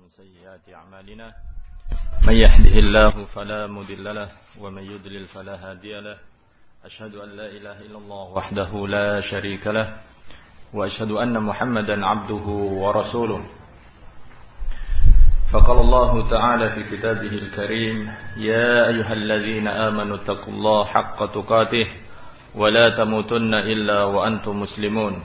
ومن سيئات أعمالنا من يهده الله فلا مضل له ومن يضلل فلا هادي له أشهد أن لا إله إلا الله وحده لا شريك له وأشهد أن محمدا عبده ورسوله فقال الله تعالى في كتابه الكريم يا أيها الذين آمنوا اتقوا الله حق تقاته ولا تموتن إلا وأنتم مسلمون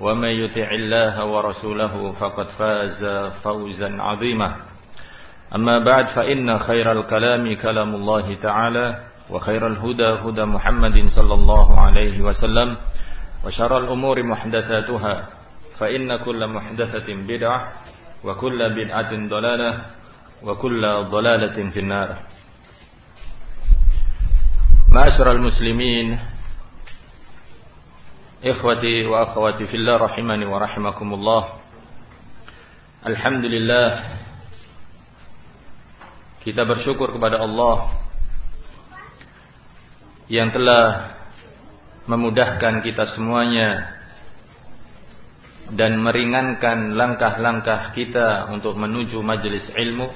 ومن يطع الله ورسوله فقد فاز فوزا عظيما. أما بعد فإن خير الكلام كلام الله تعالى وخير الهدى هدى محمد صلى الله عليه وسلم وشر الأمور محدثاتها فإن كل محدثة بدعة وكل بدعة ضلالة وكل ضلالة في النار. معاشر المسلمين Ikhwati wa akhwati fillah rahimani wa rahimakumullah. Alhamdulillah. Kita bersyukur kepada Allah Yang telah Memudahkan kita semuanya Dan meringankan langkah-langkah kita Untuk menuju majelis ilmu.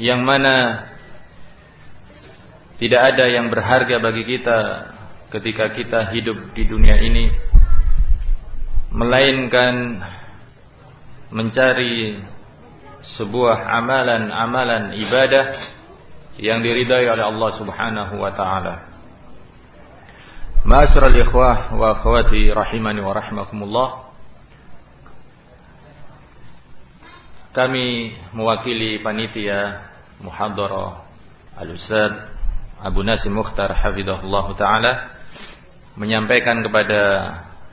Yang mana tidak ada yang berharga bagi kita ketika kita hidup di dunia ini melainkan mencari sebuah amalan-amalan ibadah yang diridai oleh Allah Subhanahu wa taala. Ma'asyiral ikhwah wa akhwati rahimani wa rahimakumullah. Kami mewakili panitia muhadharah Al-Ustaz Abu Nasim Mukhtar hafizahullah taala menyampaikan kepada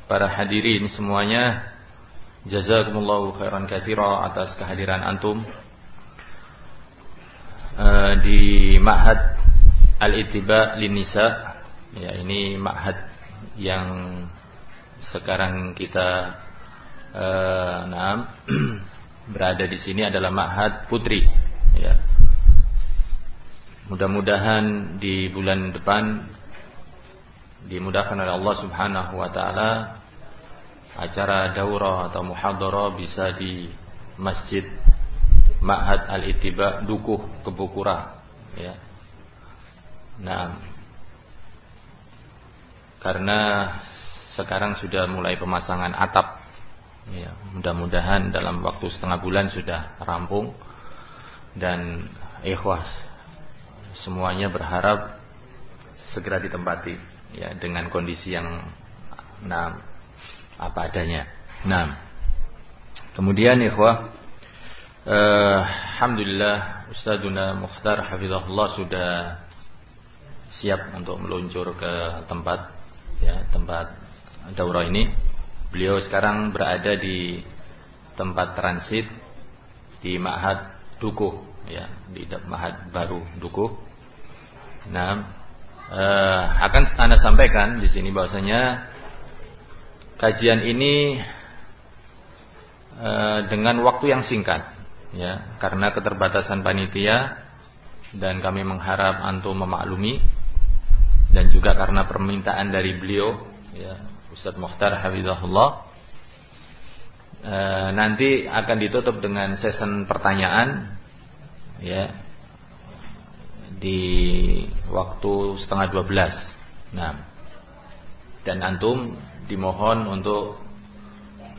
para hadirin semuanya jazakumullahu khairan katsira atas kehadiran antum uh, di Ma'had Al-Ittiba Linisa ya ini ma'had yang sekarang kita uh, nah, berada di sini adalah ma'had putri ya Mudah-mudahan di bulan depan dimudahkan oleh Allah Subhanahu wa taala acara daurah atau muhadharah bisa di Masjid Ma'had Al-Ittiba Dukuh Kebukura ya. Nah, karena sekarang sudah mulai pemasangan atap ya, mudah-mudahan dalam waktu setengah bulan sudah rampung dan ikhwah semuanya berharap segera ditempati ya dengan kondisi yang nah apa adanya. Nah, kemudian ikhwah eh, alhamdulillah Ustazuna Mukhtar hafizahullah sudah siap untuk meluncur ke tempat ya tempat daurah ini. Beliau sekarang berada di tempat transit di Ma'had Dukuh ya di Mahat Baru Dukuh. Nah, eh, akan anda sampaikan di sini bahwasanya kajian ini eh, dengan waktu yang singkat, ya karena keterbatasan panitia dan kami mengharap antum memaklumi dan juga karena permintaan dari beliau, ya Ustadz Mukhtar Hafizahullah. E, nanti akan ditutup dengan sesi pertanyaan ya di waktu setengah dua belas. Nah, dan antum dimohon untuk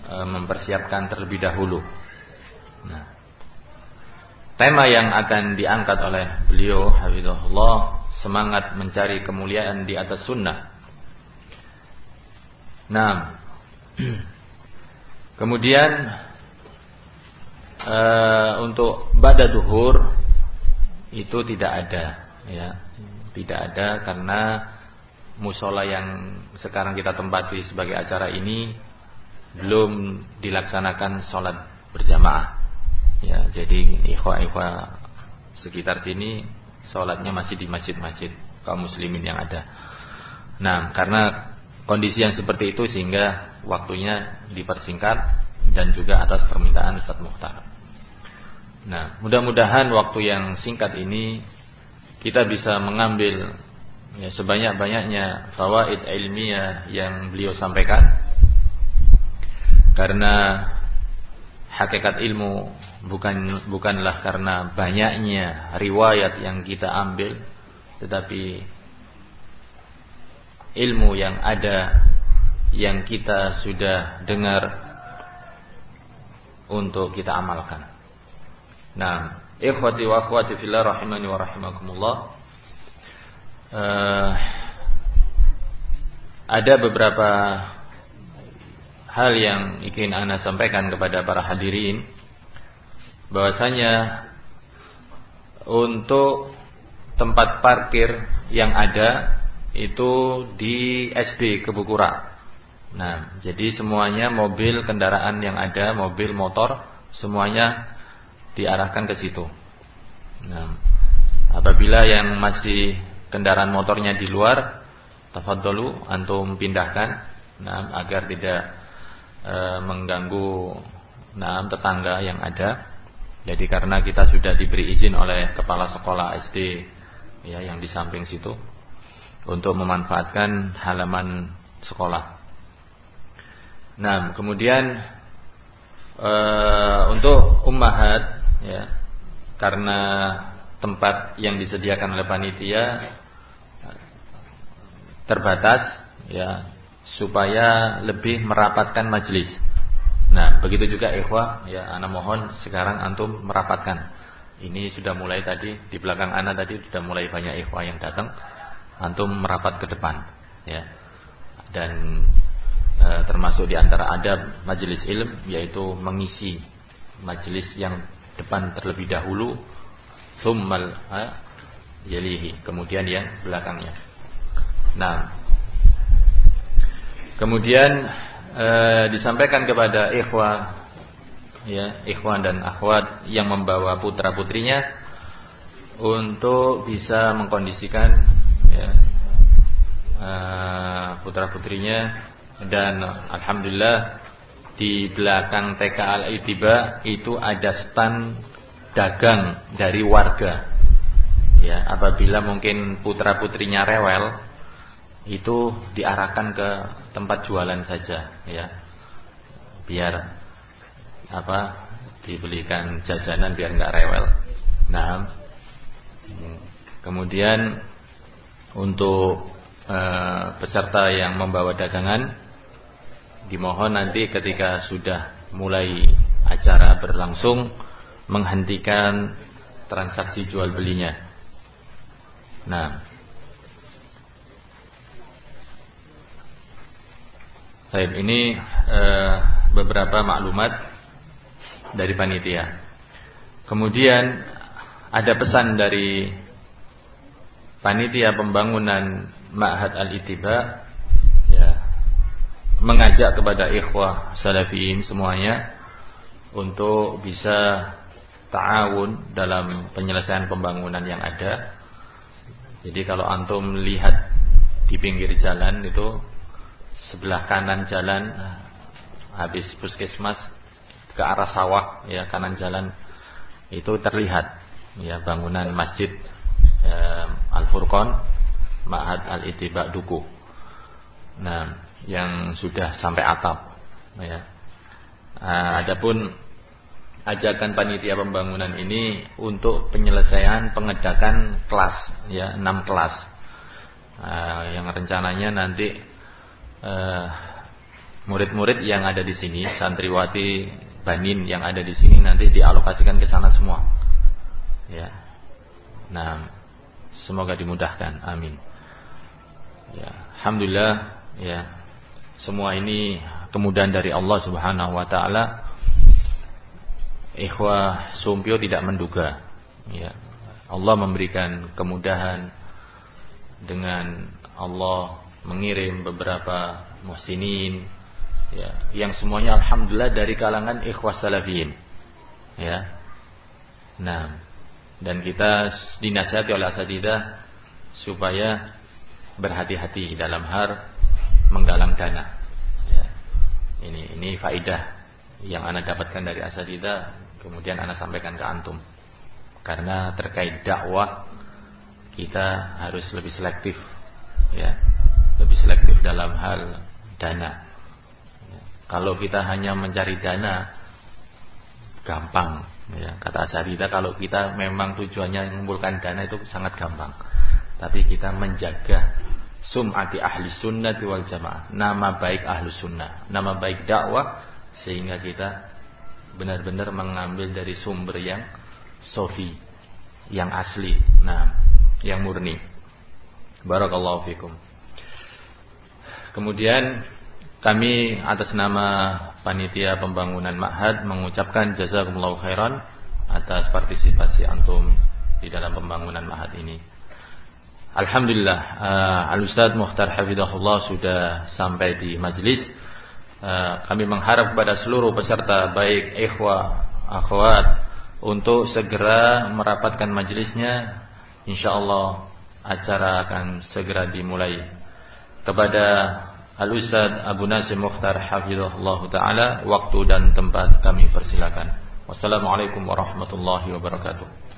e, mempersiapkan terlebih dahulu. Nah, tema yang akan diangkat oleh beliau Habibullah semangat mencari kemuliaan di atas sunnah. Nah, kemudian uh, untuk bada duhur itu tidak ada ya tidak ada karena musola yang sekarang kita tempati sebagai acara ini belum dilaksanakan sholat berjamaah. Ya, jadi ikhwah-ikhwah sekitar sini sholatnya masih di masjid-masjid kaum muslimin yang ada. Nah, karena kondisi yang seperti itu sehingga waktunya dipersingkat dan juga atas permintaan Ustaz Muhtar. Nah, mudah-mudahan waktu yang singkat ini kita bisa mengambil ya, sebanyak-banyaknya fawaid ilmiah yang beliau sampaikan. Karena hakikat ilmu bukan bukanlah karena banyaknya riwayat yang kita ambil tetapi ilmu yang ada yang kita sudah dengar untuk kita amalkan. Nah, ikhwati wa akhwati fillah rahimani wa rahimakumullah. Uh, ada beberapa hal yang ingin Anda sampaikan kepada para hadirin bahwasanya untuk tempat parkir yang ada itu di SD Kebukura. Nah, jadi semuanya mobil kendaraan yang ada, mobil motor semuanya diarahkan ke situ. Nah, apabila yang masih kendaraan motornya di luar, tafadhalu antum pindahkan nah, agar tidak e, mengganggu nah, tetangga yang ada. Jadi karena kita sudah diberi izin oleh kepala sekolah SD ya yang di samping situ untuk memanfaatkan halaman sekolah. Nah, kemudian e, untuk ummahat ya karena tempat yang disediakan oleh panitia terbatas ya supaya lebih merapatkan majelis. Nah, begitu juga ikhwah, ya ana mohon sekarang antum merapatkan. Ini sudah mulai tadi di belakang ana tadi sudah mulai banyak ikhwah yang datang. Antum merapat ke depan, ya. Dan e, termasuk di antara adab majelis ilm yaitu mengisi majelis yang depan terlebih dahulu, summal yalihi, kemudian yang belakangnya. Nah, kemudian e, disampaikan kepada ikhwah ya ikhwan dan akhwat yang membawa putra putrinya untuk bisa mengkondisikan ya, e, putra putrinya dan alhamdulillah di belakang TK Al Itiba itu ada stand dagang dari warga. Ya apabila mungkin putra putrinya rewel itu diarahkan ke tempat jualan saja ya. Biar apa dibelikan jajanan biar nggak rewel. Nah kemudian untuk e, peserta yang membawa dagangan dimohon nanti ketika sudah mulai acara berlangsung menghentikan transaksi jual belinya nah Baik, ini e, beberapa maklumat dari panitia. Kemudian ada pesan dari panitia pembangunan Ma'had Al-Ittiba ya, mengajak kepada ikhwah salafiyin semuanya untuk bisa ta'awun dalam penyelesaian pembangunan yang ada. Jadi kalau antum lihat di pinggir jalan itu sebelah kanan jalan habis puskesmas ke arah sawah ya kanan jalan itu terlihat ya bangunan masjid ya, Al Furqon Ma'had Al Ittiba Duku. Nah, yang sudah sampai atap ya. Nah, adapun ajakan panitia pembangunan ini untuk penyelesaian pengedakan kelas ya, 6 kelas. Nah, yang rencananya nanti Eh, murid-murid yang ada di sini, santriwati banin yang ada di sini nanti dialokasikan ke sana semua. Ya. Nah, semoga dimudahkan. Amin. Ya, alhamdulillah ya. Semua ini kemudahan dari Allah Subhanahu wa taala. Ikhwah Sumpio tidak menduga ya. Allah memberikan kemudahan dengan Allah mengirim beberapa muhsinin ya, yang semuanya alhamdulillah dari kalangan ikhwas salafiyin. Ya. Nah, dan kita dinasihati oleh asatidah supaya berhati-hati dalam hal menggalang dana. Ya. Ini ini faidah yang anda dapatkan dari asatidah, kemudian anda sampaikan ke antum. Karena terkait dakwah kita harus lebih selektif, ya, lebih selektif dalam hal dana. Kalau kita hanya mencari dana, gampang. Ya, kata Asarida kalau kita memang tujuannya mengumpulkan dana itu sangat gampang. Tapi kita menjaga sum'ati ahli sunnah wal jamaah. Nama baik ahli sunnah. Nama baik dakwah. Sehingga kita benar-benar mengambil dari sumber yang sofi. Yang asli. Nah, yang murni. Barakallahu fikum. Kemudian kami atas nama panitia pembangunan Ma'had mengucapkan jazakumullahu khairan atas partisipasi antum di dalam pembangunan Ma'had ini. Alhamdulillah uh, Al-Ustaz Muhtar Hafidahullah sudah sampai di majlis. Uh, kami mengharap kepada seluruh peserta baik ikhwah, akhwat untuk segera merapatkan majlisnya. Insyaallah acara akan segera dimulai. Kepada Al-Ustaz Abu Nasim Mukhtar Hafizullah Ta'ala Waktu dan tempat kami persilakan Wassalamualaikum warahmatullahi wabarakatuh